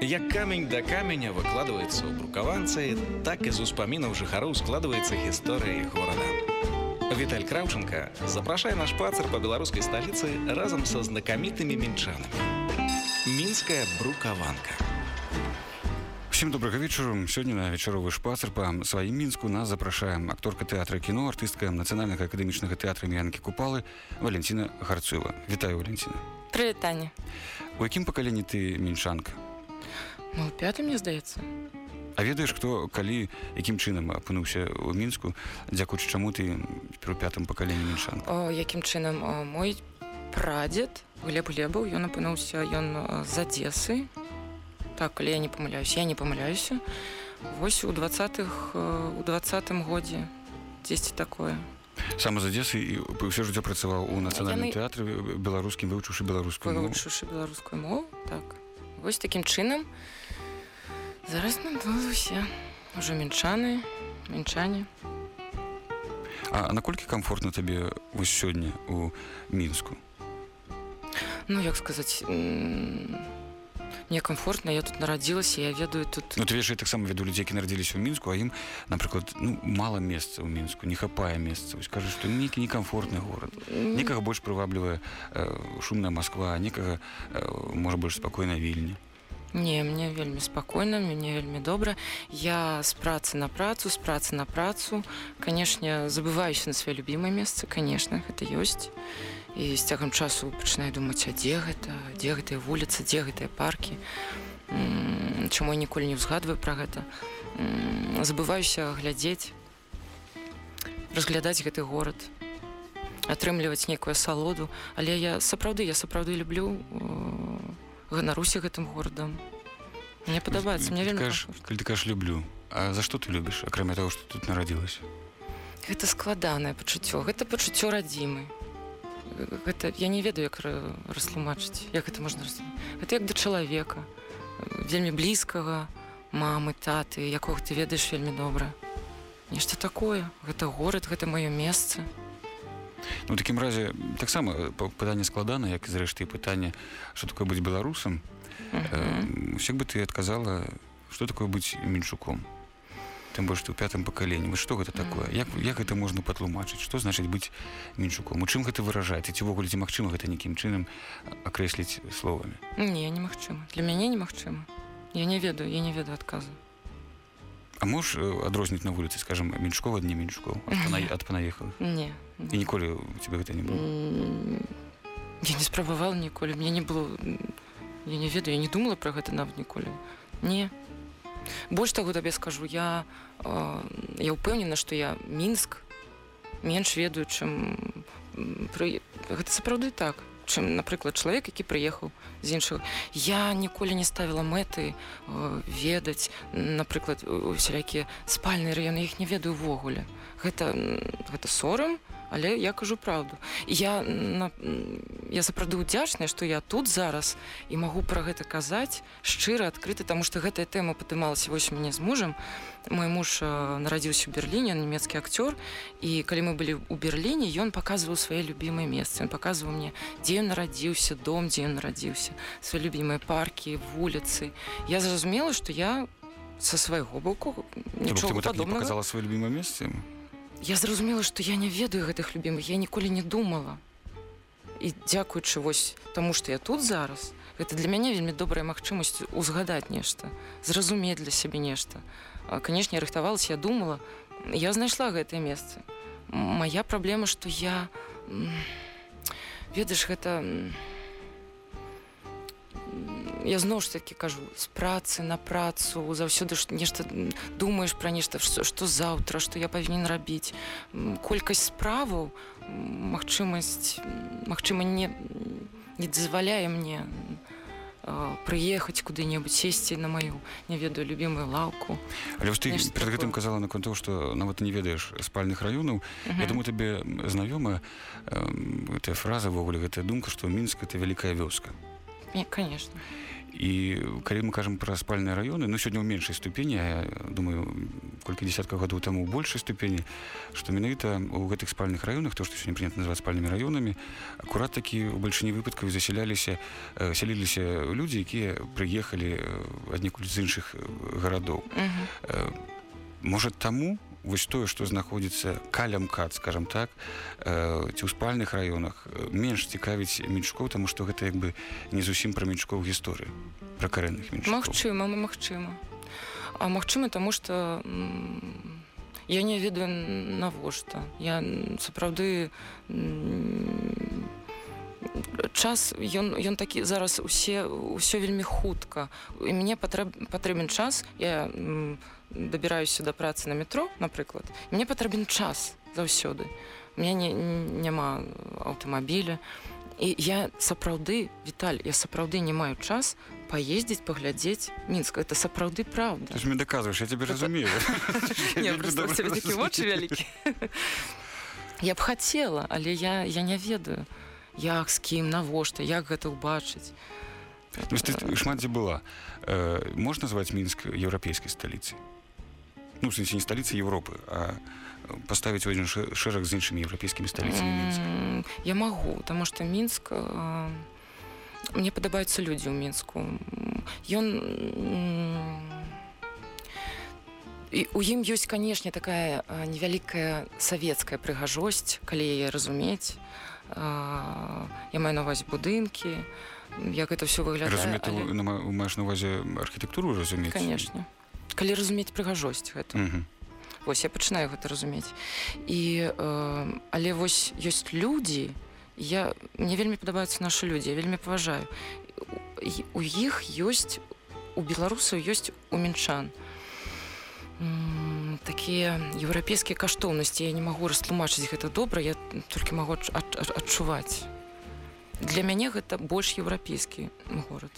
Як камень да каменя выкладваецца ў брукаванцы, так і з успамінаў жыхароў складваецца гісторыя іх горада. Віталь Краўченко запрашае на шпацыр па беларускай сталіцы разам са знакамітымі мінчанамі. Мінская брукаванка. Всем добрага вечару сёння на вечаровы шпацыр па сваім мінску нас запрашаем акторка тэатра кіно артыстка нацыянальнага акадэмічнага тэатра мянкі купалы валенціна гарцула вітаю валенціна прывітанне у якім пакаленні ты мінчанка ну пятым мне здаецца. А ведаеш хто калі якім чынам апынуўся ў мінску дзякуючы чаму ты у пятым пакаленні мінчан? О, якім чынам о, мой прадзед глеб глебаў ён апынуўся ён о, з адзесы так калі я не памыляюсь я не памыляюся. Вось у двадцатых у двадцатым годзе дзесьці такое. Сам з адзесы і ўсё жыццё працаваў у нацыянальным Яны- тэатры беларускім вывучыўшы беларускую вывучыўшы беларускую мову так вось такім чынам зараз усе ўжо мінчаны мінчане А наколькі комфортна табе вось сёння у мінску ну як сказаць м, мне комфортна я тут нарадзілася я ведаю тут Ну ты я таксама веду людзей які нарадзіліся ў мінску а ім напрыклад ну мала месца ў мінску не хапае месца вось кажа што нейкі некамфортны горад некага больш прываблівае э, шумная Москва некага э, можа больш спакойна вільні Не, мне вельмі спакойна, мне вельмі добра. Я з працы на працу, з працы на працу. Канешне, забываюся на свае любімае месцы, канешне, гэта ёсць. І з цягам часу пачынаю думаць, а дзе гэта, дзе гэтыя вуліцы, дзе гэтыя паркі. Чаму я ніколі не ўзгадваю пра гэта. Забываюся глядзець, разглядаць гэты горад, атрымліваць нейкую асалоду, але я сапраўды я сапраўды люблю э, ганаруся гэтым горадам мне падабаецца мне вельмі калі ты кажаш люблю. А за што ты любіш акрамя того што тут нарадзілася гэта складанае пачуццё гэта пачуццё радзімы гэта я не ведаю як ра- растлумачыць як гэта можна гэта як да чалавека вельмі блізкага мамы таты якога ты ведаеш вельмі добра. Нешта такое гэта горад гэта маё месца. Ну такім разе таксама пытанне складана як зрэшты пытанне што такое быць беларусам. Усё бы ты адказала што такое быць мінчуком тым больш ты ў пятым пакаленні. Вось што гэта такое? Як, як гэта можна патлумачыць? Што значыць быць мінчуком у чым гэта выражаецца? Ці ўвогуле ці магчыма гэта нейкім чынам акрэсліць словамі? Не немагчыма для мяне немагчыма я не ведаю я не ведаю адказу. А можаш э, адрозніць на вуліцы скажем мінчкова дні мінчукоў ад панаехалых? Не, і ніколі у тебе гэта не было Я не спрабавала ніколі. Мне не было я не ведаю я не думала про гэта нават ніколі. Не больш таго табе скажу я э, я ўпэўнена што я мінск менш ведаю чым пры... гэта сапраўды так чым напрыклад чалавек які прыехаў з іншых я ніколі не ставіла мэты э, ведаць напрыклад усялякія спальныя раёны іх не ведаю увогуле гэта гэта сорам але я кажу праўду. Я на, я сапраўды ўдзячная што я тут зараз і магу пра гэта казаць шчыра адкрыта таму што гэтая тэма падымалася вось у мяне з мужам. Мой муж нарадзіўся ў берліне нямецкі акцёр і калі мы былі ў берліне ён паказваў свае любімыя месцы. Ён паказваў мне дзе ён нарадзіўся дом дзе ён нарадзіўся свае любімыя паркі вуліцы. Я зразумела што я са свайго боку нічога так падобнага. показала сваё любімае месцы Я зразумела, што я не ведаю гэтых любімых, я ніколі не думала. І дзякуючы вось таму, што я тут зараз, гэта для мяне вельмі добрая магчымасць узгадаць нешта, зразумець для сябе нешта. Канешне, я рыхтавалася, я думала, я знайшла гэтае месца. М, Мая праблема, што я ведаеш гэта м, я зноў ж такі кажу з працы на працу заўсёды ж нешта думаеш пра нешта што, што заўтра што я павінен рабіць колькасць справаў магчымасць магчыма не не дазваляе мне э, прыехаць куды-небудзь сесці на маю не ведаю любімую лаўку Але ты перад гэтым казала наконт того што нават не ведаеш спальных раёнаў Я думаю табе знаёмая гэтая фраза ввогуле гэтая думка што мінск это вялікая вёска Не, конечно. і калі мы кажам пра спальныя раёны ну сёння ў меншай ступені я думаю колькі десятка гадоў таму ў большай ступені што менавіта у гэтых спальных раёнах то што сёння прынят называць спальнымі раёнамі акурат такі у бальшыні выпадкаў засяляліся э, сяліліся людзі якія прыехалі аднекуль з іншых гарадоў можа таму у вось тое што знаходзіцца калям кат скажем так э, ці ў спальных раёнах менш цікавіць менчукоў таму што гэта як бы не зусім пра менчукоў гісторыі пра карэнных магчыма мы магчыма а магчыма таму што я не ведаю навошта я сапраўды час ён ён такі зараз усе ўсё вельмі хутка. І мне патрэб патрэбен час я дабіраюся да працы на метро напрыклад мне патрэбен час заўсёды. Мне не, няма аўтамабіля. І я сапраўды Віталь я сапраўды не маю час паездзіць паглядзець мінска это сапраўды правда мне даказваешь я тебе разумею. Вялікі я б хацела але я я не ведаю як з кім навошта як гэта ўбачыць? Ну, ты шмат дзе была. Э, можна назваць мінск еўрапейскай сталіцы? Ну, сэнсе не сталіцы Европы, а поставить один шэраг з іншымі еўрапейскімі сталіцамі мінска я магу таму што мінск мне падабаюцца людзі ў мінску. Ён і у ім ёсць канешне такая невялікая савецкая прыгажосць калі яе разумець я маю на увазе будынкі як это все выглядае але... маеш на увазе архітэктуру разумець? Конечно. Калі разумець прыгажосць гэта -hmm. вось я пачынаю гэта разумець. І э, але вось ёсць людзі я мне вельмі падабаюцца нашы людзі вельмі паважаю. У іх ёсць у беларусаў ёсць у мінчан такія еўрапейскія каштоўнасці. Я не магу растлумачыць гэта добра я толькі магу адчуваць. Для мяне гэта больш еўрапейскі горад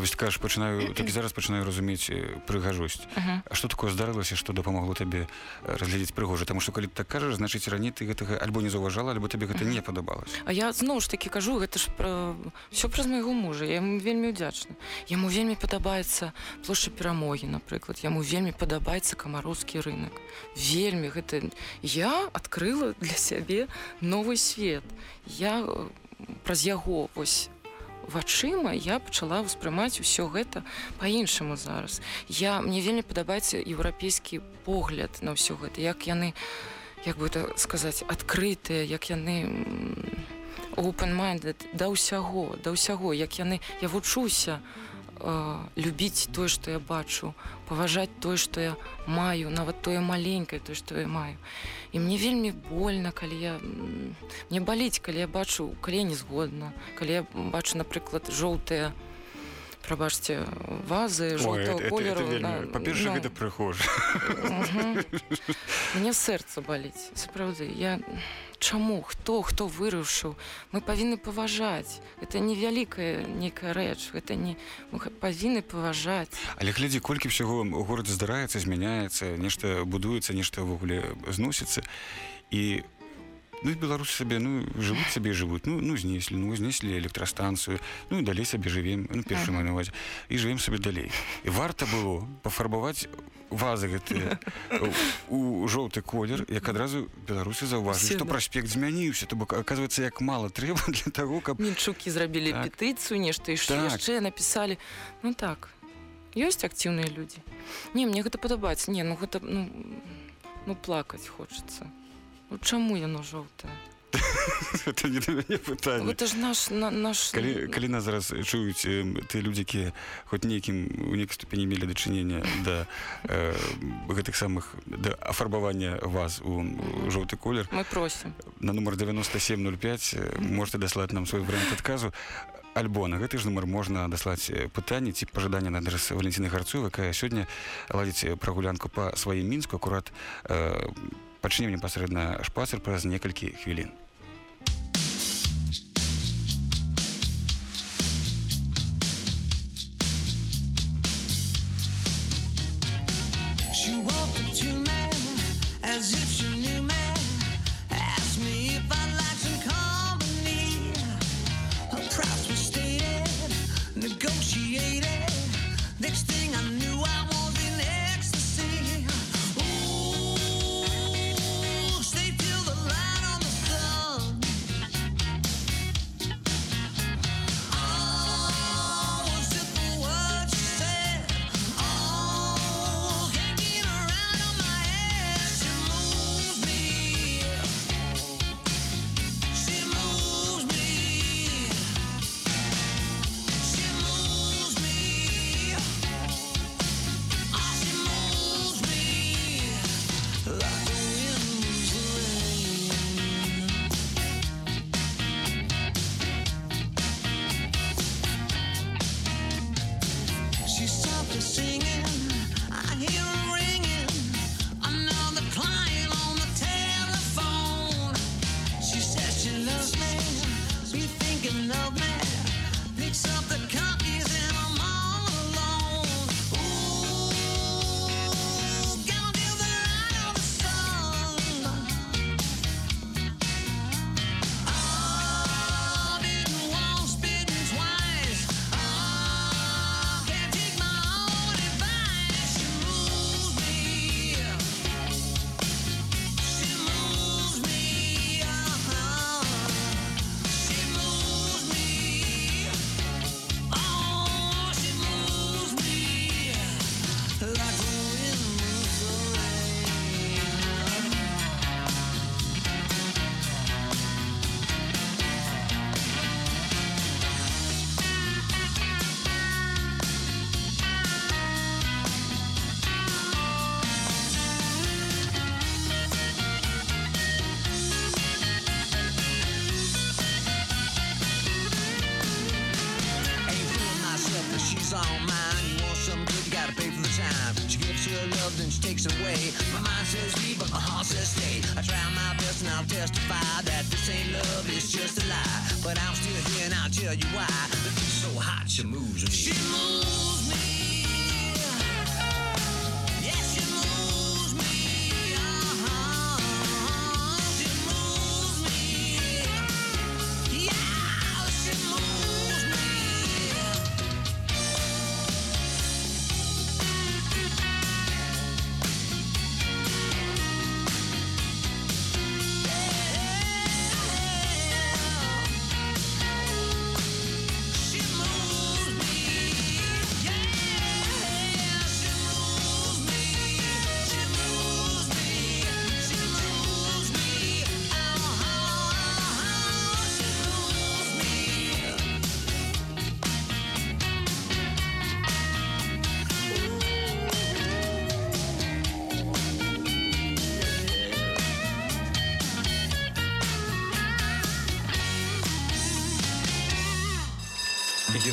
вось кажаш пачынаю так зараз пачынаю разумець прыгажосць. Uh -huh. А што такое здарылася што дапамогло табе разглядзець прыгожа? Таму што калі так кажаш значыць раней ты гэтага альбо не заўважала альбо табе гэта uh -huh. не падабалось А я зноў ж таки кажу гэта ж пра все праз майго мужа. Я ему вельмі удзячна яму вельмі падабаецца плошча перамогі напрыклад. Яму вельмі падабаецца камароўскі рынок вельмі гэта я адкрыла для сябе новы свет. Я праз яго вось вачыма я пачала ўспрымаць усё гэта по-іншаму зараз. Я мне вельмі падабаецца еўрапейскі погляд на ўсё гэта як яны як бы это сказаць адкрытыя як яны open minded да ўсяго да ўсяго як яны я вучуся э, любіць тое што я бачу паважаць тое што я маю нават тое маленькае тое што я маю. І мне вельмі больно калі я мне баліць калі я бачу калі не згодна калі я бачу напрыклад жоўтыя прабачце вазы колеру па-перша гэта прыхожа мне сэрца баліць сапраўды я чаму хто хто вырашыў мы павінны паважаць это невялікая нейкая рэч гэта не павінны паважаць але глядзі колькі ўсяго у горадзе здараецца змяняецца нешта будуецца нешта ўвогуле зносіцца і ну беларусы сабе ну жывуць сабе жывуць ну ну знеслі ну знеслі электрастанцыю ну і далей сабе жывем ну першы манаваць і жывем сабе далей і варта было пафарбаваць вазы гэтыя у жоўты колер. Як адразу беларусы заўважылі што праспект змяніўся то бок оказывается як мала трэба для того каб мінчукі зрабілі так. петыцыю нешта так. яшчэ напісалі ну так. Ёсць акціўныя людзі не мне гэта падабаецца не ну гэта ну, ну плакаць хочацца Ну, чаму яно жоўтае это не пытанне это ж наш на, наш калі, калі нас зараз чуюць ты людзі якія хоць нейкім у нейкай ступені мелі дачынення да э, гэтых самых да афарбавання вас у жоўты колер. Мы просім. На нумар 9705 можете даслаць нам свой вариант адказу. Альбо на гэты ж нумар можна даслаць пытанне ці пажадання на адрес валенціны гарцу якая сёння ладзіць прагулянку па сваім мінску акурат по э, пачнем непасрэдна шпацыр праз некалькі хвілін. negotiated. Next thing I knew, I was.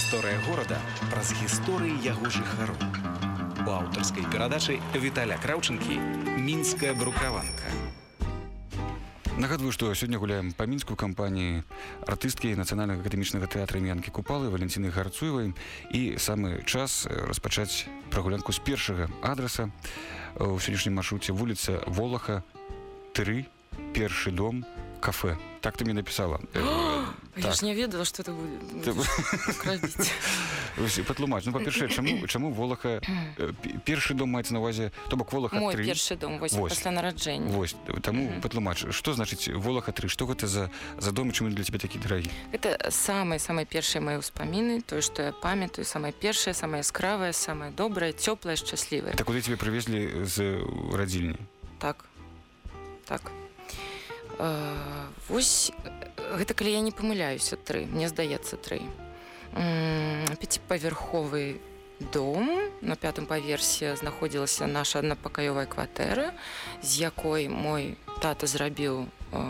Гісторыя горада праз гісторыі яго жыхароў. У аўтарскай перадачы Віталя Краўчынкі мінская брукаванка. Нагадваю, што сёння гуляем па мінску кампаніі артысткі нацыянальнага акадэмічнага тэатра імянкі купалы валенціны гарцуевай і самы час распачаць прагулянку з першага адраса у сённяшнім маршруце вуліца волаха 3 першы дом кафе так ты мне напісала Я Так. ж не ведала, что это будет. Ты- будешь крадить. патлумач ну па-першае чаму чаму волаха э, пе- першы дом маецца на увазе то бок волаха Мой 3 першы дом, вось, Вось. пасля нараджэння. Вось таму Мгм. патлумач што значыць волаха 3 што гэта за за дом і чаму для цябе такі драгі Это самые-самые первые мои ўспаміны, тое, што я памятаю, самае першае, самае яскравае, самае добрае, цёплае, шчаслівае. так куды тебе прывезлі з радзільні Так. Так. Э, Вось э, гэта калі я не памыляюся тры, мне здаецца тры. Пяціпавярховы дом на пятым паверсе знаходзілася наша аднапакаёвая кватэра, з якой мой тата зрабіў э,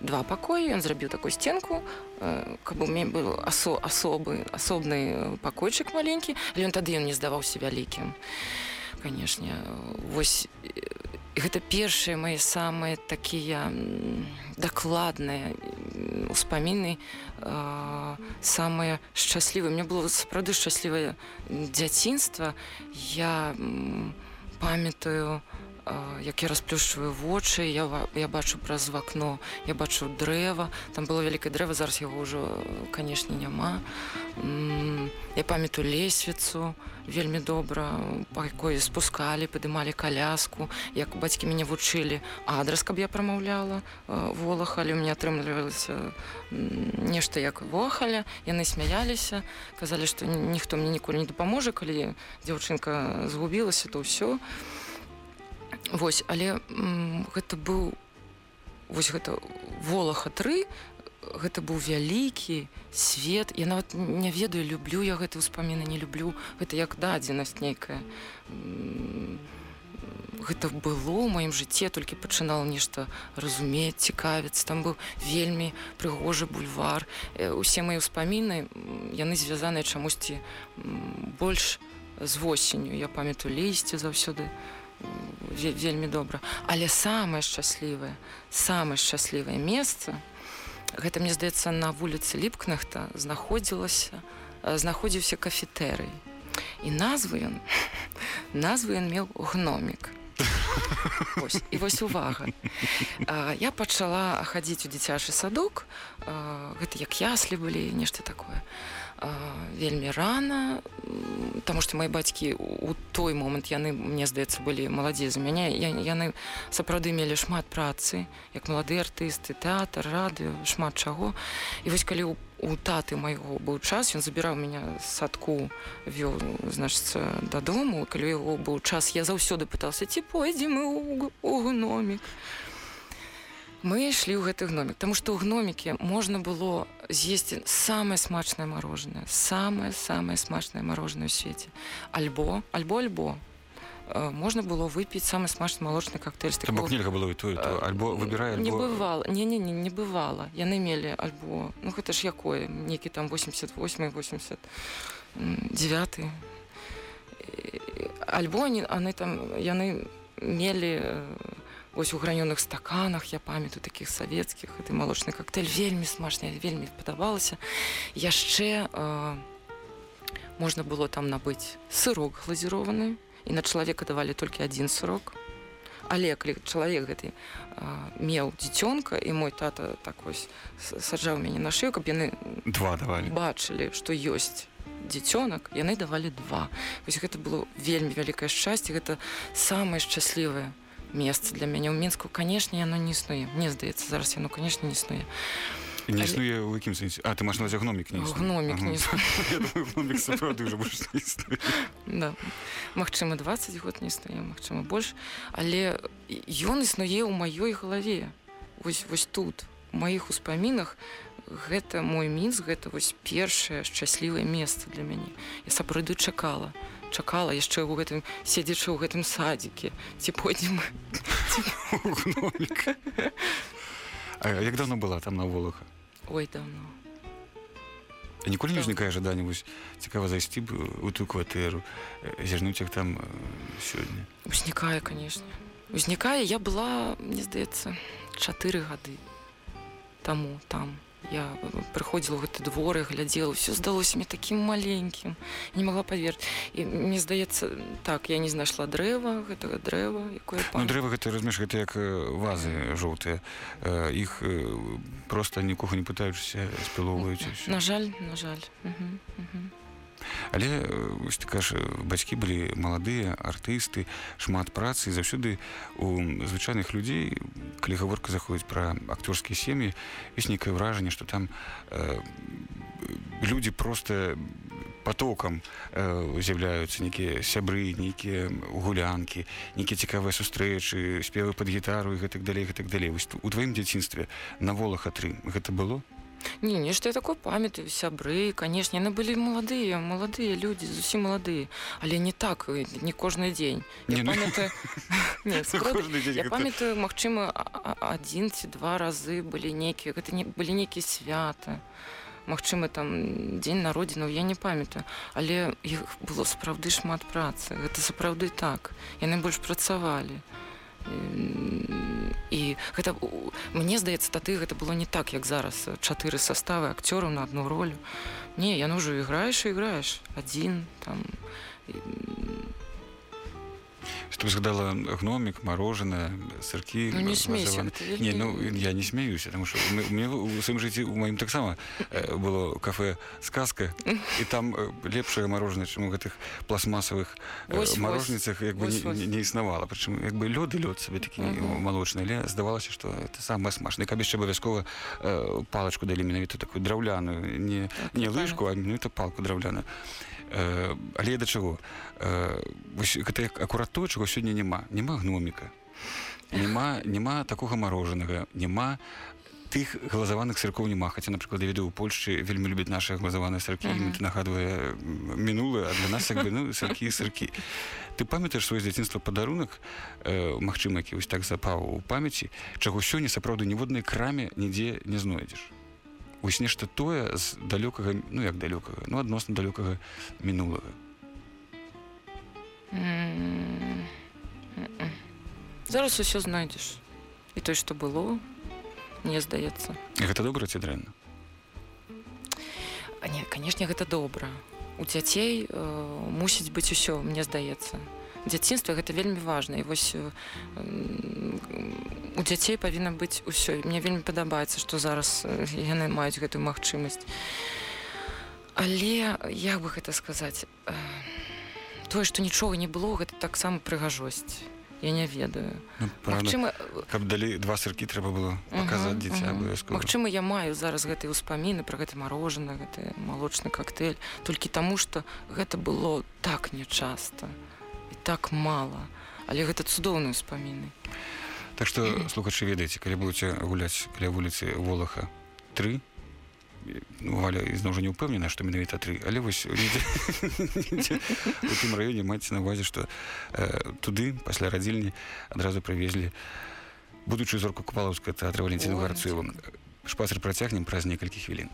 два пакоі, ён зрабіў такую сценку, э, каб у мяне быў асо, асобы асобны пакойчык маленькі, але ён тады ён не здаваўся вялікім. Канешне, вось гэта першыя мои самыя такія дакладныя успаміны э, самыя шчаслівыя мне было сапраўды шчаслівае дзяцінства я памятаю э, як я расплюшчваю вочы я, я бачу праз вакно я бачу дрэва. Там было вялікае дрэва зараз яго ўжо канешне няма. Я памятаю лесвіцу вельмі добра па якой спускалі падымалі каляску. Як бацькі мяне вучылі адрас каб я прамаўляла волаха але меня атрымлівалася нешта як вохаля яны смяяліся казалі што ні- ніхто мне ніколі не дапаможа. Калі дзяўчынка згубілася то ўсё Вось але гэта быў вось гэта волаха 3 гэта быў вялікі свет. Я нават не ведаю люблю я гэты ўспаміны не люблю. Гэта як дадзенасць нейкая. Гэта было ў маім жыцці толькі пачынала нешта разумець цікавіцца. Там быў вельмі прыгожы бульвар. Э, усе мае ўспаміны яны звязаныя чамусьці больш з восенню. Я памятаю лісце заўсёды. ве- вельмі добра. Але самае шчаслівае самае шчаслівае месца гэта мне здаецца на вуліцы ліпкнахта знаходзілася э, знаходзіўся кафетэрый і назвы ён назвы ён меў гномік Вось, і вось увага. А, я пачала хадзіць у дзіцячы садок а, гэта як яслі былі нешта такое. А, вельмі рана м, таму што мои бацькі у той момант яны мне здаецца былі маладзей за мяне. Яны сапраўды мелі шмат працы як малады артысты тэатр радыё шмат чаго. І вось калі у у таты майго быў час ён забіраў меня садку вёў значыцца дадому. Калі яго быў час я заўсёды пытался ці пойдзем мы у, у гномік мы ішлі ў гэты гномік тому што ў гномікі можна было з'есці самае смачнае мороженое самае самае смачнае мороженое ў свеце. Альбо альбо альбо. Э, можна было выпіць самы смачны малочны коктейль з Там бок такого нельга было і тое то альбо выбірай не бывала. Не не не не бывала. Яны мелі альбо ну гэта ж якое нейкі там 88 89 альбо они они там яны мелі э, ось у гранёных стаканах я памятаю таких савецкіх гэты малочны коктейль. Вельмі смачны вельмі падабалася яшчэ э, можна было там набыць сырок глазірованы і на чалавека давалі толькі адзін сырок. Але калі чалавек гэты а, меў дзіцёнка і мой тата так вось саджаў мяне на шыю каб яны два давалі бачылі што ёсць дзіцёнак яны давалі два. Вось гэта было вельмі вялікае шчасце гэта самае шчаслівае месца для мяне ў мінску канешне яно не існуе мне здаецца зараз яно канешне не існуе не існуе ў якім сэнсе а ты маш на гномік не гномік гномік сапраўды ўжо больш не існуе. да. Магчыма 20 год не існуе Магчыма больш але ён існуе ў маёй галаве. Вось вось тут у маіх успамінах гэта мой мінск гэта вось першае шчаслівае месца для мяне. Я сапраўды чакала чакала яшчэ ў гэтым седзячы ў гэтым садзіке ці пойдзем як давно была там на волаха ой давно. Ніколі не ўзнікае жаданне вось цікава зайсці б у ту кватэру зірнуць як там сёння. Узнікае канешне. Узнікае. Я была мне здаецца чатыры гады таму там я прыходзіла ў гэты двор і глядзела все здалося мне такім маленькім не могла паверць і мне здаецца так я не знайшла дрэва гэтага дрэва якое Ну дрэва гэта разумеш гэта як э, вазы жоўтыя Э, іх э, просто нікога не пытаючыся спілоўваюць ўсё. на жаль на жаль угу, угу. Але э, вось ты кажаш бацькі былі маладыя артысты шмат працы. Заўсёды у звычайных людзей калі гаворка заходзіць пра акцёрскія сем'і ёсць нейкае ўражанне што там э, людзі просто потокам э, з'яўляюцца. Нейкія сябры нейкія гулянкі нейкія цікавыя сустрэчы спевы пад гітару і гэтак далей гэтак далей. Вось у тваім дзяцінстве на волах атры гэта было не нешта я такое памятаю сябры канешне яны былі маладыя маладыя людзі зусім маладыя але не так э, не кожны дзень я ну- памятаю дзень Я памятаю магчыма а- а- адзін ці два разы былі нейкія гэта не былі нейкія свята. Магчыма там дзень народзінаў я не памятаю. Але іх было сапраўды шмат працы гэта сапраўды так. Яны больш працавалі М, і гэта мне здаецца тады гэта было не так як зараз. Чатыры составы акцёраў на одну ролю не яно ўжо іграеш і іграеш адзін там Што ты згадала гномік, мороженое, сыркі. Ну, не смейся, вельмі- Не, ну, я не смеюся, тому що ми- мне у своім житті, у моїм так само, е, було кафе «Сказка», і там е, лепшае мороженое, чым у гэтых е, Вось, вось. морожницах, якби Вось, не, не, не існувало. Причому, якби льод і льод собі такий Мгм. молочний, але здавалося, що це саме смачне. Кабі ще обов'язково е, паличку дали менавіта таку драўляную, не, Так, не лыжку, а менавіта палку драўляную. Э, але да чаго? Э, вось гэта акурат тое чаго сёння няма. Няма гноміка. Няма няма такога морожанага няма тых глазаваных церкоў няма. Хаця напрыклад я ведаю у польшчы вельмі любяць нашыя глазаваныя сыркі. Uh -huh. нагадвае мінулае а для нас як бы ну сыркі і сыркі. Ты памятаеш свой з дзяцінства падарунак э, магчыма які вось так запаў у памяці чаго сёння сапраўды ніводнай краме нідзе не знойдзеш вось нешта тое з далёкага ну як далёкага ну адносна далёкага мінулага. Mm -mm. зараз усё знойдзеш і тое што было мне здаецца. Гэта добра ці дрэнна? Не канешне гэта добра. У дзяцей э, мусіць быць усё мне здаецца дзяцінства гэта вельмі важна і вось э, у дзяцей павінна быць усё. Мне вельмі падабаецца што зараз э, яны маюць гэтую магчымасць. Але як бы гэта сказаць э, тое што нічога не было гэта таксама прыгажосць. Я не ведаю. Ну, Магчыма... каб далі два сыркі трэба было паказаць uh -huh, дзіця uh -huh. абавязкова. Магчыма я маю зараз гэтыя ўспаміны пра гэта марожана гэты малочны коктейль толькі таму што гэта было так нячаста а і так мала але гэта цудоўныя успаміны Так што слухачы ведаеце калі будзеце гуляць каля вуліцы волаха 3 ну, валя ізноў жа не ўпэўнена што менавіта тры але вось у тым раёне маці на увазе што э, туды пасля радзільні адразу прывезлі будучую зорку купалаўская тэатра валенціна гарцуева. Так. шпацыр працягнем праз некалькі хвілін.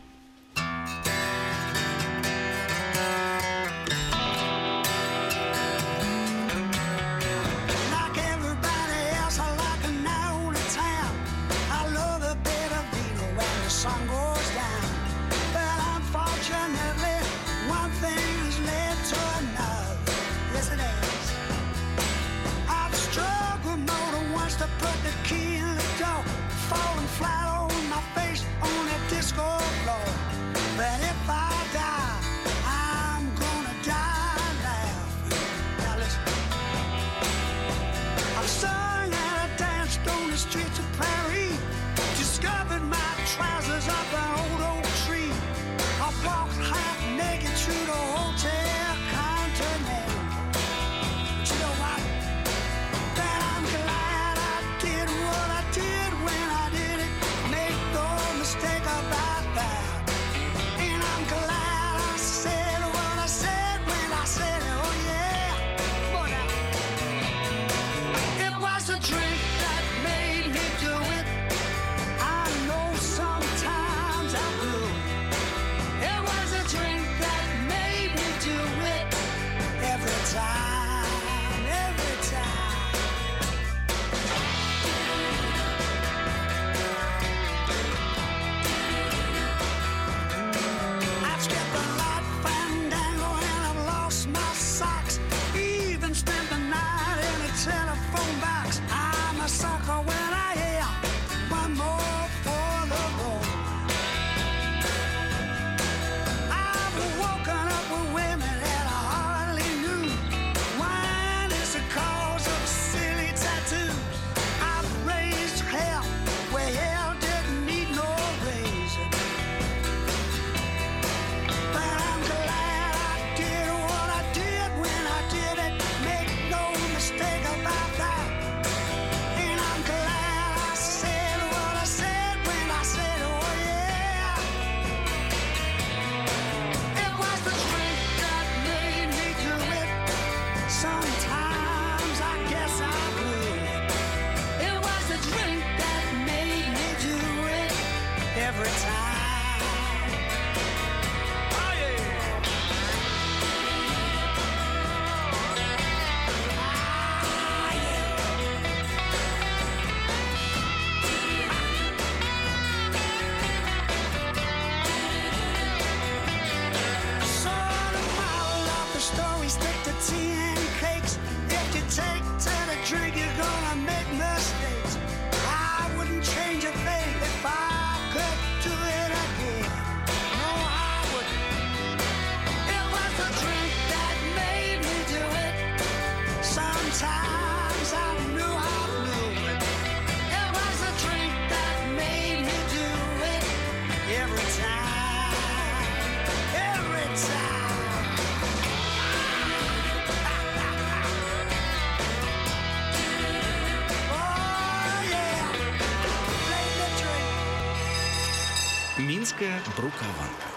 брукаванка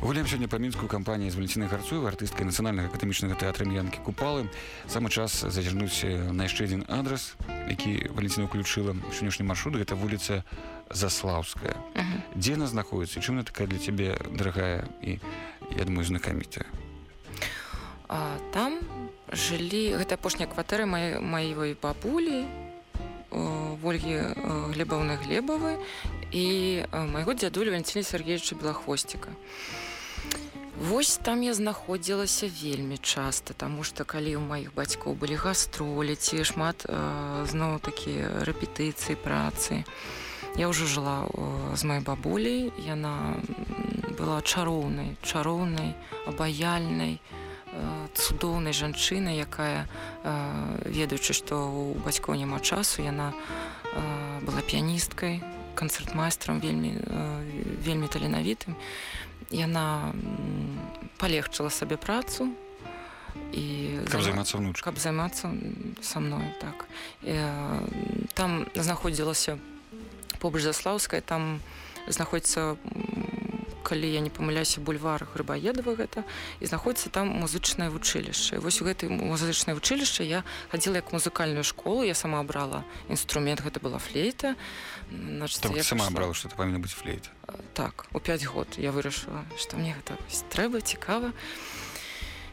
гуляем сёння па мінскую кампанію з валенціны гарцуева артысткай нацыянальнага акадэмічнага тэатра мянкі купалы. Самы час зазірнуць на яшчэ адзін адрас які валенціна ўключыла сённяшні маршрут. Гэта вуліца заслаўская. Uh -huh. дзе яна знаходіцца чым на такая для цябе дарагая і я думаю знакамітая там жылі гэта апошняя кватэра мае маёй бабулі о, ольгі э, глебаўны глебавы і э, майго дзядулю валентина сергеевича белахвосціка Вось там я знаходзілася вельмі часта таму што калі ў маіх бацькоў былі гастролі ці шмат э, зноў такі рэпетыцыі працы я ўжо жыла э, з маёй бабуляй яна была чароўнай чароўнай абаяльнай э, цудоўнай жанчынай якая ведаючы што у бацькоў няма часу яна была піяністкай канцэртмайстрам вельмі вельмі таленавітым яна палегчыла сабе працу і Каб займацца внучкай. каб займацца са мной так Э, там знаходзілася побач заслаўская там знаходіцца м, калі я не памыляюся бульвар грыбаедава гэта і знаходіцца там музычнае вучылішча. Вось у гэтай музычнае вучылішча я хадзіла як музыкальную школу я сама брала інструмент гэта была флейта. Значыць, Так, я сама пайшла- брала, што павінна быць флейта. так у 5 год я вырашыла што мне гэта трэба цікава.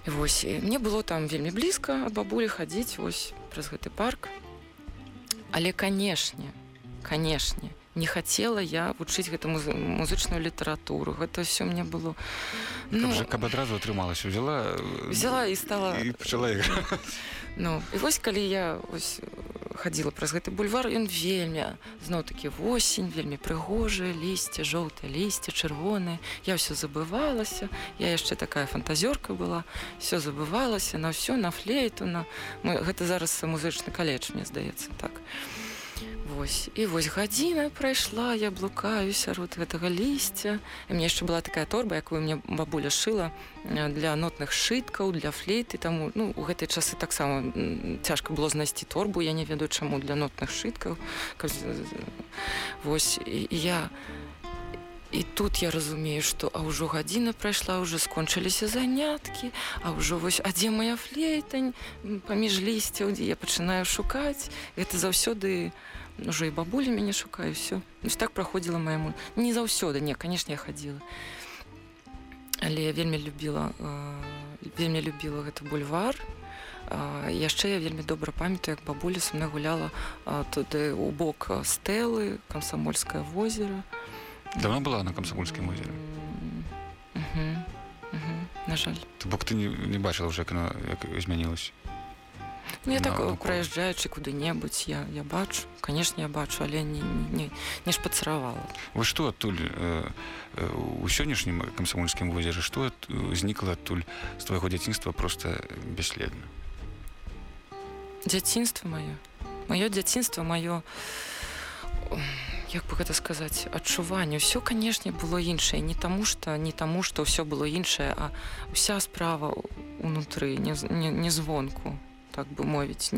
І вось і мне было там вельмі блізка ад бабулі хадзіць вось праз гэты парк. Але канешне канешне не хацела я вучыць гэта музы музычную літаратуру гэта все мне было Каб, ну, жа- каб адразу атрымалася, взяла, э, взяла і стала і іграць. Ну і вось калі я ось хадзіла праз гэты бульвар ён вельмі зноў такі восень вельмі прыгожае лісце жоўтае лісце чырвонае я ўсё забывалася я яшчэ такая фантазёрка была все забывалася на ўсё на флейту на мы, гэта зараз музычны каледж мне здаецца так Вось. І вось гадзіна прайшла я блукаю сярод гэтага лісця. І мне яшчэ была такая торба якую мне бабуля шыла э, для нотных шыткаў для флейты таму ну у гэтай часы таксама цяжка было знайсці торбу я не ведаю чаму для нотных шыткаў. Вось. І я і тут я разумею што а ўжо гадзіна прайшла уже скончыліся заняткі а ўжо вось а дзе моя флейтань паміж лісцяў дзе я пачынаю шукаць гэта заўсёды ўжо і бабуля мяне шукаю все так праходзіла майму не заўсёды не канешне я хадзіла але я вельмі любіла э, вельмі любіла гэты бульвар. А, яшчэ я вельмі добра памятаю як бабуля са мной гуляла а, туды у бок стэлы камсамольскае возера Давно была на камсамольскім озеры. Мгм, мгм, на жаль То бок ты не, не бачыла вже, як яно як змянілася. Ну, я На так навколо. праязджаючы куды-небудзь я я бачу канешне я бачу але не, не, не шпацаравала Вы што адтуль э, э, у сённяшнім камсамольскім возеры што ад- знікла адтуль з твайго дзяцінства проста бесследна дзяцінства маё маё дзяцінства маё як бы гэта сказаць адчуванне. Ўсё канешне было іншае. Не таму што не таму што ўсё было іншае а уся справа унутры не, не, не звонку так бы мовіць.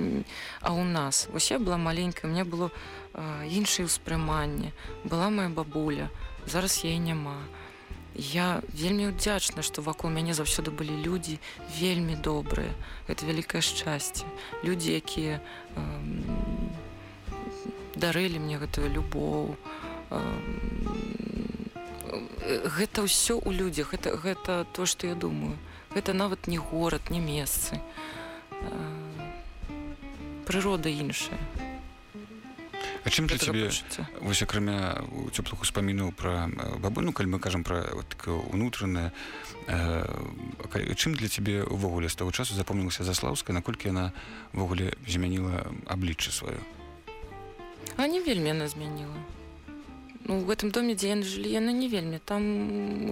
А у нас. Я была маленькая мне было іншае ўспрыманне. Была моя бабуля зараз яе няма. Я вельмі ўдзячна што вакол мяне заўсёды былі людзі вельмі добрыя. Это вялікае шчасце. Людзі якія эм, дарылі мне гэтую любоў. Гэта ўсё ў людзях это гэта то што я думаю. Гэта нават не горад не месцы. Прырода іншая. А чым для цябе вось акрамя цёплых успамінаў пра бабуну калі мы кажам пра унутранае чым для цябе увогуле з таго часу запомнілася заслаўская наколькі яна ввогуле змяніла аблічча сваё А не вельмі яна змяніла. Ну, у гэтым доме, дзе яны жылі, яна не вельмі. Там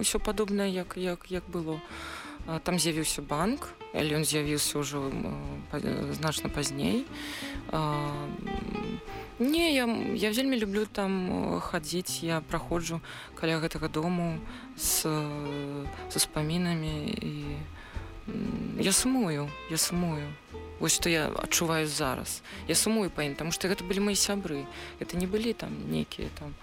ўсё падобнае, як, як, як было. А, Там з'явіўся банк, але ён з'явіўся ўжо па- значна пазней. А, Не, я, я вельмі люблю там э, хадзіць, я праходжу каля гэтага дому з, з успамінамі і я сумую, я сумую. Вось што я адчуваю зараз. Я сумую па ім таму што гэта былі мои сябры это не былі там нейкія там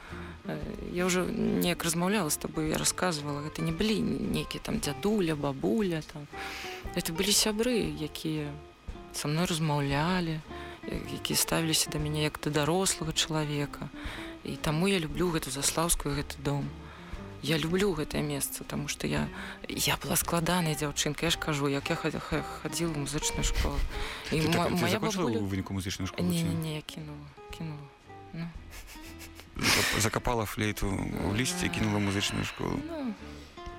я ўжо неяк размаўляла з табой я рассказывала гэта не былі нейкія там дзядуля бабуля там. Это былі сябры якія са мной размаўлялі якія ставіліся да мяне як да дарослага чалавека і таму я люблю гэту заслаўскую гэты дом я люблю гэтае месца тому что я я была складанай дзяўчынка я ж кажу як я хадзі- ха- хадзіла музычную школу. І так, моя бабуля у выніку музычную школу не не не я кинула кинула. Ну, Закап- закапала флейту ў лісце кінула музычную школу. Ну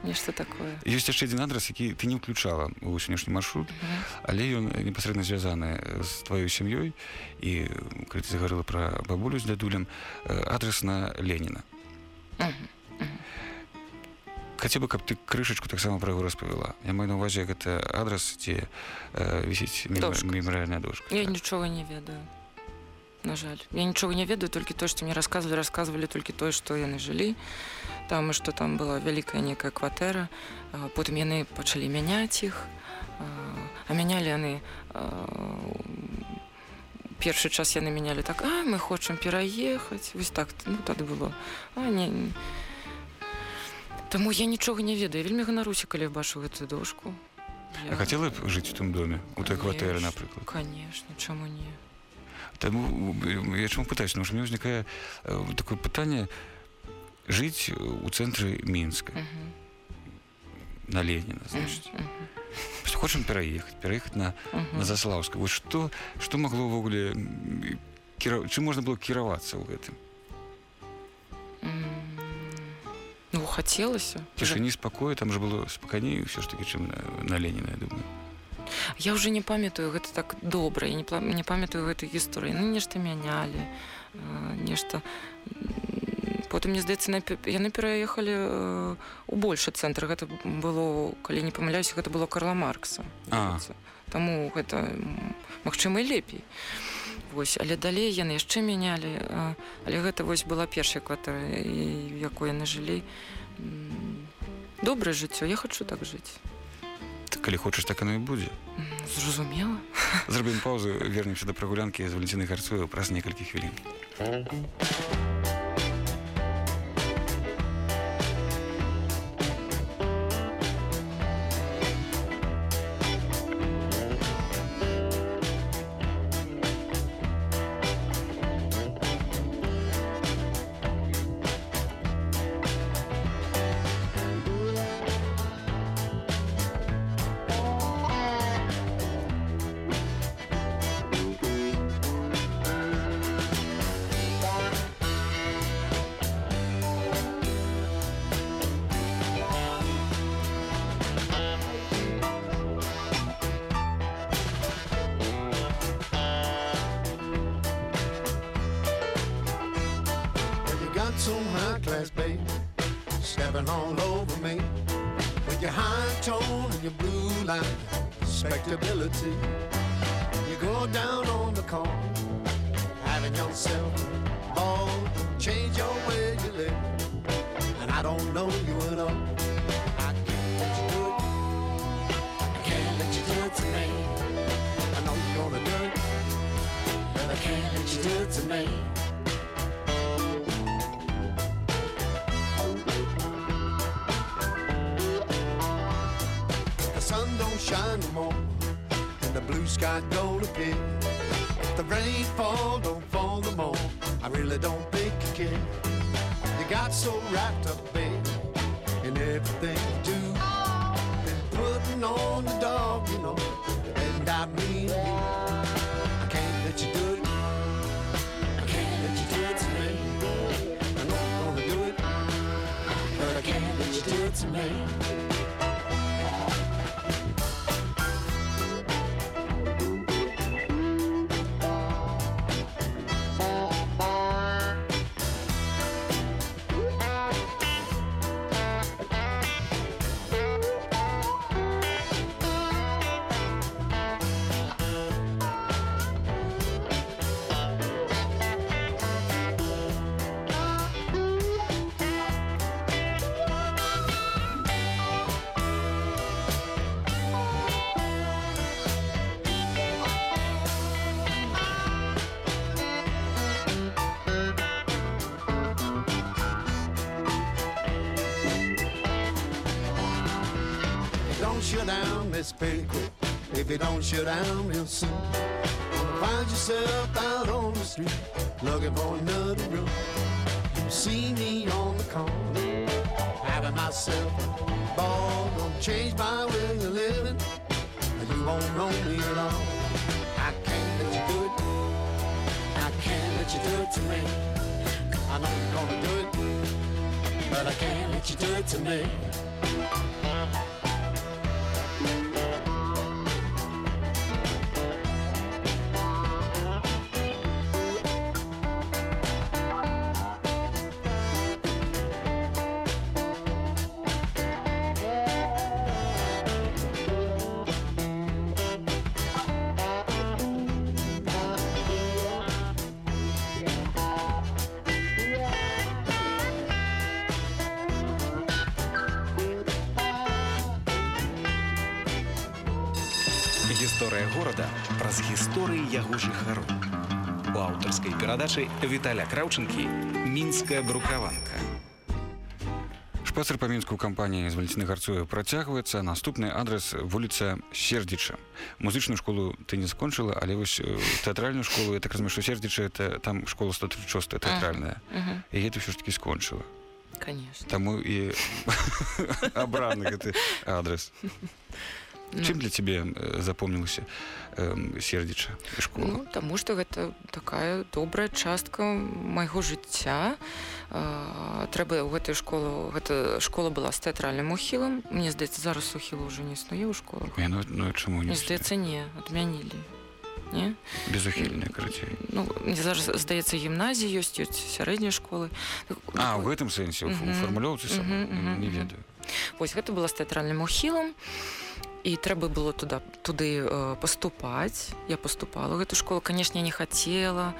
нешта такое. Ёсць яшчэ адзін адрас які ты не ўключала ў сённяшні маршрут. Мгм. але ён непасрэдна звязаны з тваёй сям'ёй і калі ты загаварыла пра бабулю з дядулем адрес на Леніна. Мгм. Хаця бы каб ты крышачку таксама пра яго распавяла я маю на увазе гэта адрас дзе э, вісіць Дошка. мемарыальная дошка. Я так. нічога не ведаю. На жаль. Я нічога не ведаю толькі тое што мне рассказывалі рассказывалі толькі тое што яны жылі там і што там была вялікая некая кватэра потым яны пачалі мяняць іх А, мянялі яны а, першы час яны мянялі так а мы хочам пераехаць вось так ну тады было. А не не. Таму я нічога не ведаю. Я вельмі ганаруся калі я бачу гэтую дошку. А хацела б жыць у тым доме у той кватэры напрыклад? конечно чаму не? Таму э, я чаму пытаюсь, што мне ўзнікае э, такое пытанне жыць у цэнтры мінска. Мгм. на Леніна Мгм. Просто хочам пераехаць пераехаць на Мгм. на заслаўска вось што што магло ўвогуле кіра... чым можна было кіравацца ў гэтым? М, Ну, хацелася. цішыні спакою там же было спакайней ўсё ж таки чым на, на Леніна я думаю Я ўжо не памятаю гэта так добра, я не, не памятаю гэтай гісторыі. Ну нешта мянялі, а, нешта потым мне здаецца напе- яны пераехалі э, у большы цэнтр гэта было калі не памыляюся гэта было Карла Маркса А. таму гэта магчыма і лепей Вось але далей яны яшчэ мянялі але гэта вось была першая кватэра і в якой яны жылі. Добрае жыццё я хочу так жыць. Так, калі хочаш так оно і будзе. Зразумела. Зробім паузу вернемся да прагулянкі з валенціны гарцою праз некалькі хвілін Fall, don't fall no more. I really don't think you care. You got so wrapped up, babe, in everything you do. Been putting on the dog, you know, and I mean you. I can't let you do it. I can't let you do it to me. I know you're gonna do it, but I can't let you do it to me. You down real soon, gonna find yourself out on the street looking for another room. You see me on the corner, having myself a ball. Gonna change my way of living, and you won't know me all. I can't let you do it. I can't let you do it to me. I know you're gonna do it, but I can't let you do it to me. Перадачы Віталя Краўчынкі мінская брукаванка. Шпацыр па мінску кампаніі з валіціны гарцою працягваецца. Наступны адрес вуліца сердзіча. Музычную школу ты не скончыла але вось э, тэатральную школу я так разумею што сердзіча это там школа 136 тэатральная. і гэта ўсё ж таки скончыла Конечно. таму і абраны гэты адрес чым для цябе э, запомнілася сердзіча школа Ну, таму што гэта такая добрая частка майго жыцця. А, Трэба ў гэтую школу гэта школа была з тэатральным ухілам. Мне здаецца, зараз ухіла ўжо не існуе ў школах. Ну, ну чаму не здаецца, не, адмянілі. Не? безухільная карацей Ну, мне зараз здаецца, гімназія ёсць, ёсць сярэднія школы. а в гэтым сэнсе у фармулёўцы не ведаю Вось гэта была з тэатральным ухілам. І трэба было туда туды э, паступаць. Я паступала ў гэту школу, канешне, не хацела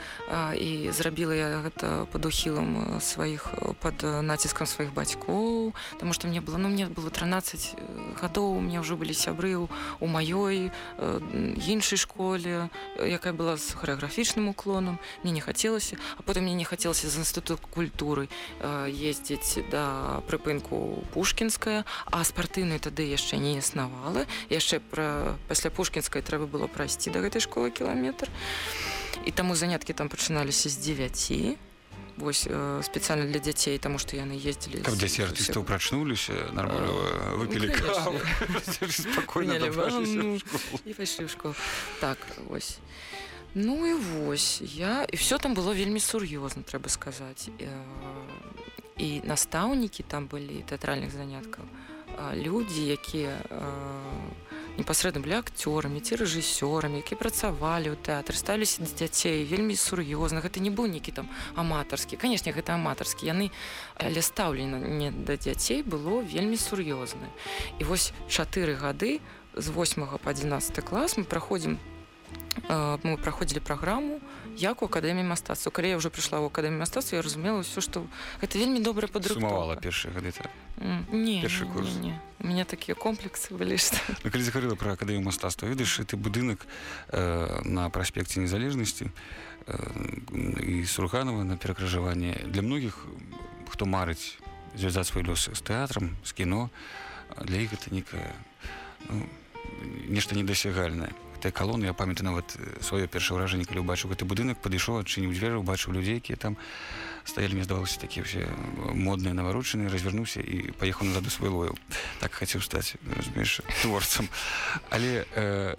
і зрабіла я гэта пад ухілам э, сваіх э, э, націскам сваіх бацькоў, Таму што мне было ну мне было 13 э, гадоў, у меня ўжо былі сябры у маёй э, іншай школе, э, якая была з харэаграфічным уклонам. Мне не хацелася, а потым мне не хацелася з інстытут культуры э, ездзіць да прыпынку пушкінская а спартыўнай тады яшчэ не існавала яшчэ пра пасля пушкінскай трэба было прайсці да гэтай школы кіламетр. І таму заняткі там пачыналіся з 9 вось э, спецыяльна для дзяцей таму што яны ездзілі каб з- артыстаў прачнуліся нормально Э, выпілі ну, і пайшлі ў школу. Так вось. Ну і вось я і все там было вельмі сур'ёзна трэба сказаць. Э, і настаўнікі там былі тэатральных заняткаў. а, людзі якія э, непасрэдна былі акцёрамі ці рэжысёрамі які працавалі ў тэатры ставіліся да дзяцей вельмі сур'ёзна. Гэта не быў нейкі там аматарскі. Канешне гэта аматарскі. Яны але стаўленне да дзяцей было вельмі сур'ёзнае. І вось чатыры гады з 8 по 11 клас мы праходзім э, мы праходзілі праграму як у акадэміі мастацтва калі я ўжо прыйшла ў акадэмію мастацтва я разумела ўсё што гэта вельмі добрая падрыхтоўка першыя гады так не, першы не, курс. не, не. у меня такія комплексы былі што Ну, калі загаварыла пра акадэмію мастацтва ведаеш ты будынак э, на праспекце незалежнасці э, і сурганова на перакрыжаванні для многіх хто марыць звязаць свой лёс з тэатрам з кіно для іх гэта некая ну, нешта недасягальнае гэтая калона я памятаю нават э, сваё першае ўражанне калі ўбачыў гэты будынак падышоў адчыніў дзверы убачыў людзей якія там стаялі мне здавалося такія ўсе модныя наварочаныя развярнуўся і паехаў назад у свой лойл так хацеў стаць разумееш творцам але э,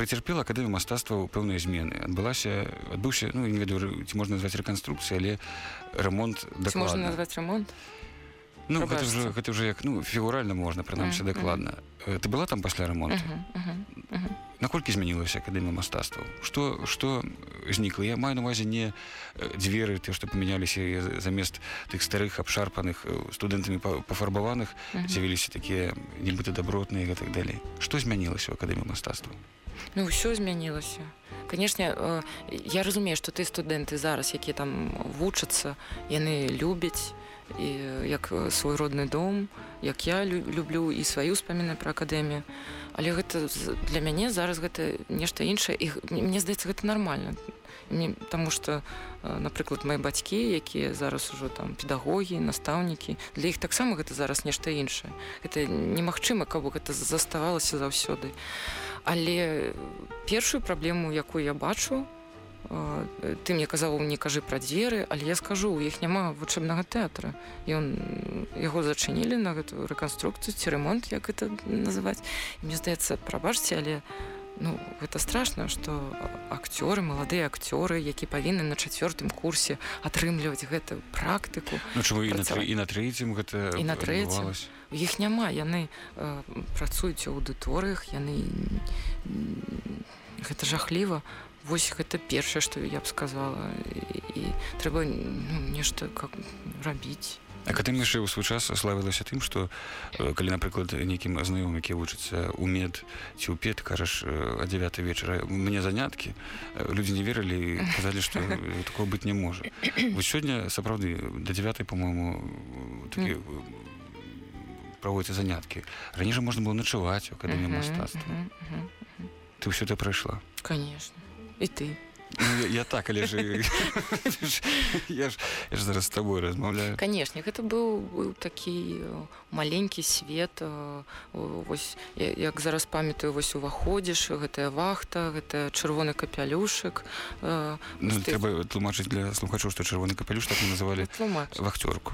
прыцярпела акадэмія мастацтва ў пэўныя змены адбылася адбыўся ну не ведаю ці можна назваць рэканструкцыя але рамонт ці можна дакладна назваць рамонт ну гэта вже гэта вже як ну фігуральна можна прынамсі Мгм, дакладна Э, ты была там пасля рамонту Мгм, мгм, мгм. наколькі змянілася акадэмія мастацтваў што што знікла? Я маю на увазе не э, дзверы те што памяняліся замест тых старых абшарпаных э, студэнтамі па- пафарбаваных Мгм. з'явіліся такія нібыта дабротныя і гэтак далей. Што змянілася ў акадэміі мастацтваў Ну ўсё змянілася. Канешне, я разумею, што ты студэнты зараз, якія там вучацца, яны любяць і э, як э, свой родны дом, як я лю- люблю і сваю ўспаміны пра акадэмію. Але гэта для мяне зараз гэта нешта іншае і мне здаецца гэта нармальна. Мне, таму што э, напрыклад мои бацькі якія зараз ужо там педагогі настаўнікі для іх таксама гэта зараз нешта іншае это немагчыма каб гэта заставалася заўсёды але першую праблему якую я бачу ты мне казаў не кажы пра дзверы але я скажу у іх няма вучэбнага тэатра. Ён яго зачынілі на гэтую рэканструкцыю ці ремонт як это называць. І мне здаецца прабачце але ну гэта страшна што акцёры маладыя акцёры які павінны на чацвёртым курсе атрымліваць гэтую практыку Ну чаму і на, трэ- і на трэцім гэта І на трэцім. іх няма. Яны э, працуюць у аўдыторыях яны гэта жахліва вось гэта першае што я б сказала. І, трэба ну, нешта как рабіць А акадэмія яшчэ ў свой час славілася тым што калі напрыклад нейкім знаёмым які вучыцца у мед ці ў пет кажаш а 9 вечара у мяне заняткі людзі не верылі казалі што такого быць не можа вось сёння сапраўды да 9 по-моему такі э, праводзяцца заняткі раней жа можна было начаваць у акадэміі мастацтва ты ўсё это прайшла конечно і ты. Ну, я, я так але ж я ж я ж зараз з табой размаўляю канешне гэта быў быў такі э, маленькі свет э, вось я- як зараз памятаю вось уваходзіш гэтая вахта гэта чырвоны капялюшак э, ну, ты- трэба тлумачыць для слухачоў што чырвоны капелюш так называлі тлумач вахцёрку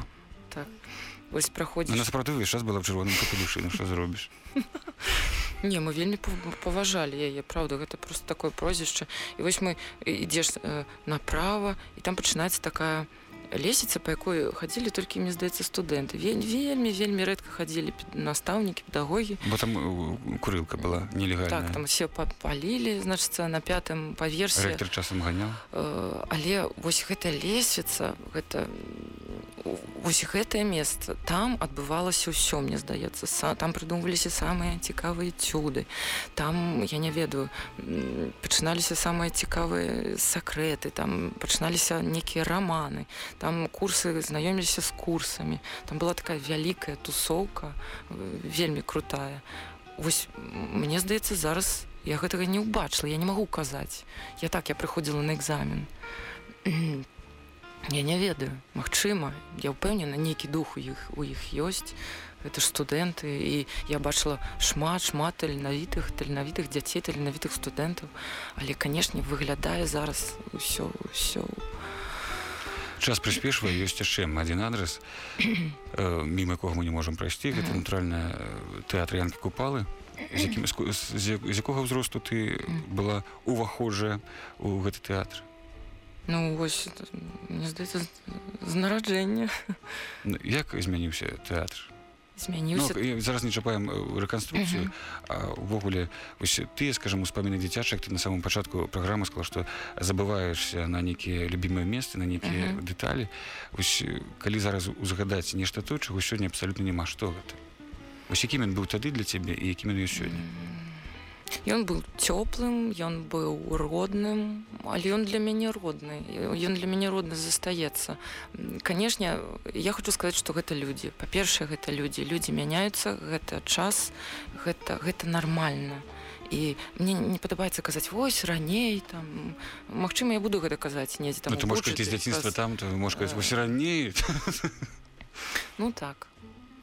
так. Вось Ну, праходзіш насправды увесь час была в чырвоным капелюшы ну што зробіш Не, мы вельмі пав- паважалі яе праўда гэта просто такое прозвішча. І вось мы ідзеш э, направа і там пачынаецца такая лесіца па якой хадзілі толькі мне здаецца студэнты вельмі вельмі вельмі рэдка хадзілі настаўнікі педагогі бо там курылка была нелегальная так там все палілі значыцца на пятым паверсе часам ганяў Э, але вось гэта лесвіца гэта вось гэтае месца там адбывалася ўсё мне здаецца. Са, там прыдумваліся самыя цікавыя цюды. Там я не ведаю пачыналіся самыя цікавыя сакрэты там пачыналіся некія раманы там курсы знаёміліся з курсамі там была такая вялікая тусоўка э, вельмі крутая. Вось мне здаецца зараз я гэтага не ўбачыла я не магу казаць. Я так я прыходзіла на экзамен. Я не ведаю. Магчыма я ўпэўнена нейкі дух у іх у іх ёсць. Гэта ж студэнты і я бачыла шмат шмат таленавітых таленавітых дзяцей таленавітых студэнтаў. Але канешне выглядае зараз ўсё ўсё час прыспешвае ёсць яшчэ адзін адрес э, мімо якога мы не можам прайсці гэта натуральная тэатр янкі купалы з якім з, якога ўзросту ты была уваходжая у гэты тэатр ну вось мне здаецца з, нараджэння як змяніўся тэатр змяніўся і зараз не чапаем рэканструкцыю увогуле вось ты скажем успаміны дзіцячак ты на самом пачатку праграмы сказала што забываешься на нейкія любімыя месцы на нейкія дэталі калі зараз узгадаць нешта то чаго сёння абсалютна няма што гэта вось якім ён быў тады для цябе і якім ён ёсць сёння Ён быў цёплым, ён быў родным, але ён для мяне родны. Ён для мяне родны застаецца. Канешне, я хочу сказаць, што гэта людзі. Па-першае, гэта людзі. Людзі мяняюцца, гэта час, гэта, гэта нармальна. І мне не падабаецца казаць вось раней там Магчыма, я буду гэта казаць недзе там ну, ты можешь з дзяцінства праз- там то можешь сказаць э, вось раней Ну так.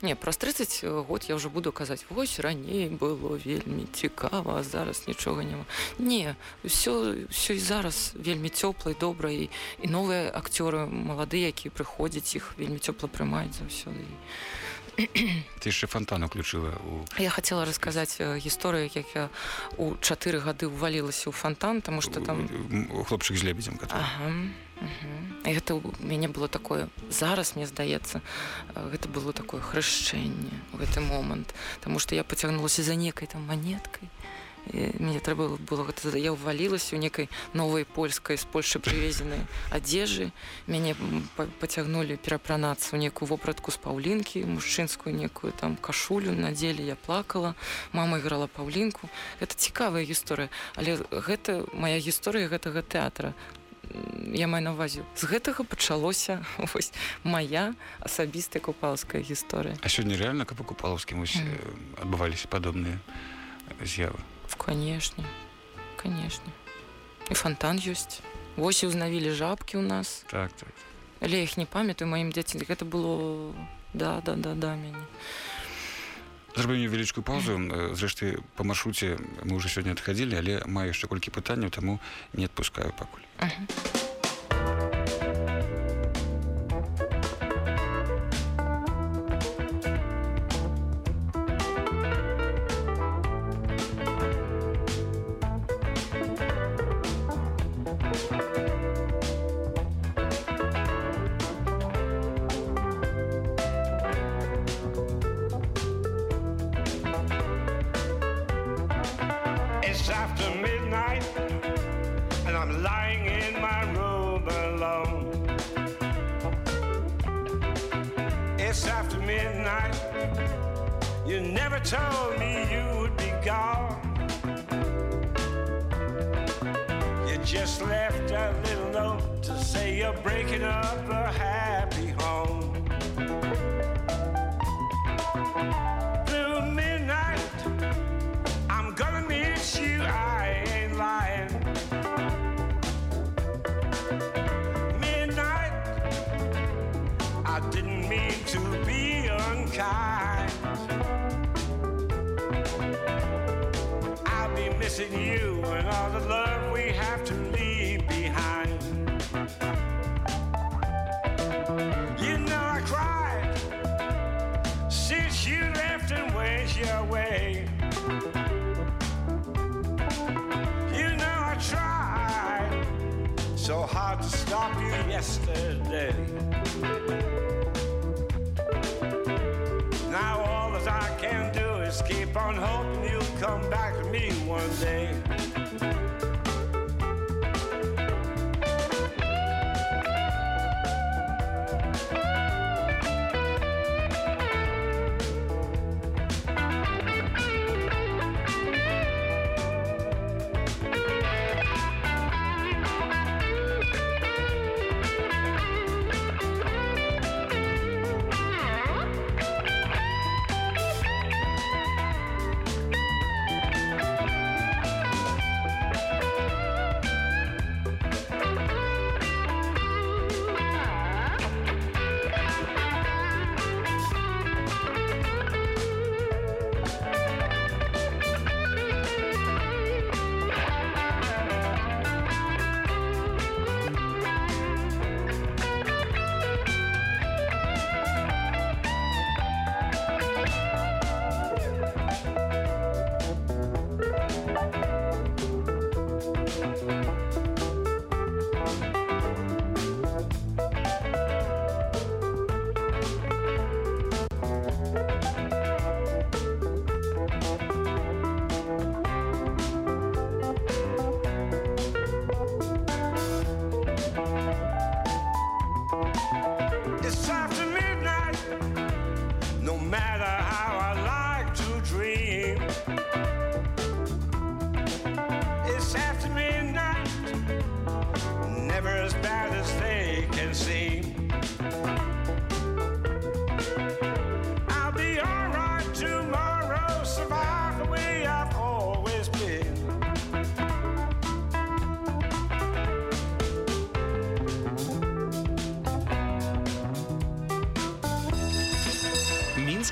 Не, праз 30 год я ўжо буду казаць вось раней было вельмі цікава, а зараз нічога няма. Не, ўсё, ўсё і зараз вельмі цёпла і добра і, і новыя акцёры маладыя, якія прыходзяць іх вельмі цёпла прымаюць заўсёды. ты яшчэ фонтан уключыла у Я хацела расказаць э, гісторыю, як я у чатыры гады ўвалілася ў фонтан, таму што там хлопчык з лебедзем Ага. І гэта ў мяне было такое зараз мне здаецца э, гэта было такое хрышчэнне у гэты момант Таму што я пацягнулася за некай там манеткай мне трэба было гэта я ўвалілася ў некай новай польскай з Польшы прывезенай адзежы мяне пацягнулі перапранацца ў некую вопратку з паўлінкі мужчынскую некую там кашулю надзелі я плакала мама іграла паўлінку гэта цікавая гісторыя але гэта моя гісторыя гэтага тэатра. М, я маю на увазе з гэтага пачалося вось моя асабістая купалская гісторыя. А сёння реально каб у купалаўскім вось э, адбываліся падобныя з'явы? Канешне канешне і фонтан ёсць. Вось і ўзнавілі жабкі ў нас. так так Але я іх не памятаю маім дзяцін. Гэта было да да да да мяне. зробім невялічкую паузу. Э, зрэшты па маршруце мы ўжо сёння адхадзілі але маю яшчэ колькі пытанняў таму не адпускаю пакуль Uh-huh. Told me you would be gone. You just left a little note to say you're breaking up a happy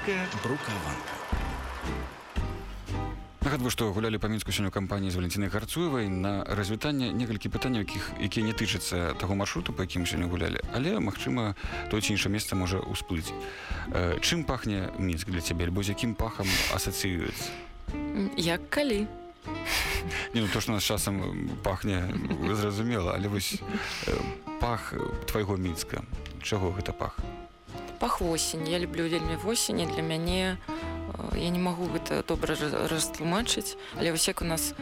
мінская брукаванка нагадваю што гулялі па мінску сёння ў кампаніі з валенцінай гарцуевай на развітанне некалькі пытанняў якіх якія не тычацца таго маршруту па якім сёння гулялі але магчыма то ці інша месца можа ўсплыць. Э, чым пахне мінск для цябе альбо з якім пахам асацыюецца? Як калі? не ну то што нас часам пахне зразумела але вось э, пах твайго мінска. Чаго гэта пах Пах восень. Я люблю вельмі восень. і Для мяне э, я не магу гэта добра ра- растлумачыць, але як у нас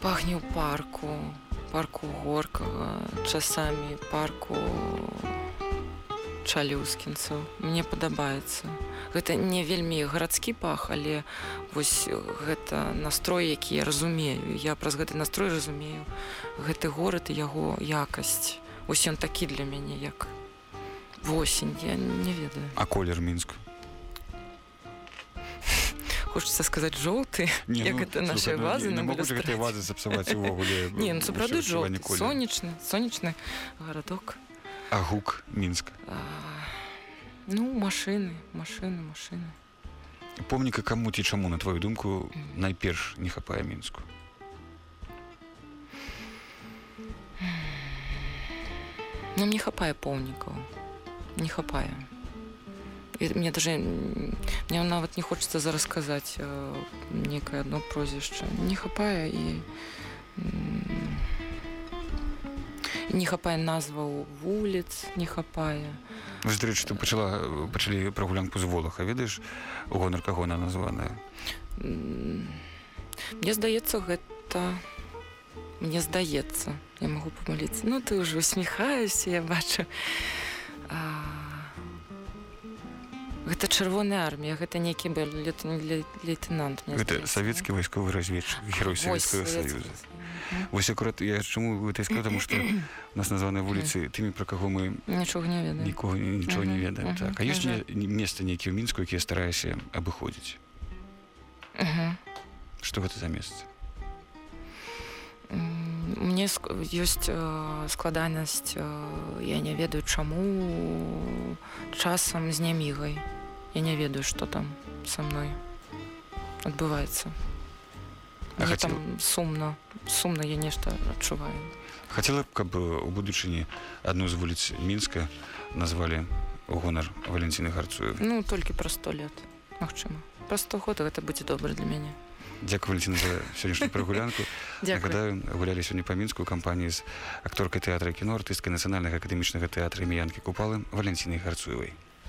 пахне ў парку, парку горкага, часамі парку чалюскінцаў. Мне падабаецца. Гэта не вельмі гарадскі пах, але вось гэта настрой, які я разумею. Я праз гэты настрой разумею гэты горад і яго якасць. Вось ён такі для мяне як восень, я не ведаю. а колер мінск хочется сказать желтый, як это наши вазы не на могу же гэтай вазы сапсаваць увогуле Не, ну сапраўды колеру. сонечны, сонечны городок. а гук мінска А, ну, машины, машины, машины. помніка каму ці чаму на твою думку найперш не хапае мінску Ну, мне хапае помнікаў. Не хапае. І мне даже мне нават не хочется зараз сказаць э, некае одно прозвішча. Не хапае і не хапае назваў вуліц, не хапае. Вось, дарэчы ты пачала пачалі прагулянку з волаха ведаеш гонар каго она названая Мне здаецца, гэта мне здаецца, я магу памыліцца. Ну ты ўжо усміхаешся, я бачу. А, Гэта чырвоная армія, гэта лет- ле- лейтенант. гэта савецкі вайсковы разведчык герой савецкага саюза вось акурат я чаму гэта скажу таму што у нас названыя вуліцы тымі пра каго мы Нічога не ведаю. нікога нічого не ведаем. Так а ёсць месца нейкі ў мінску якія стараюся абыходзіць. Што гэта за месца Мне ёсць э, складанасць, э, я не ведаю, чаму часам з нямігай. Я не ведаю, што там са мной адбываецца. Хацела- там сумна, сумна я нешта адчуваю. хацела б каб э, у будучыні адну з вуліц мінска назвалі гонар валенціны гарцуев Ну, толькі праз сто лет, магчыма. Праз сто год гэта будзе добра для мяне. Дзякую валенціна за сённяшнюю прагулянку Дзякую. нагадаю гулялі сёння па мінску кампаніі з акторкай тэатра і кіно артысткай нацыянальнага акадэмічнага тэатра імі янкі купалы валенцінай гарцуевай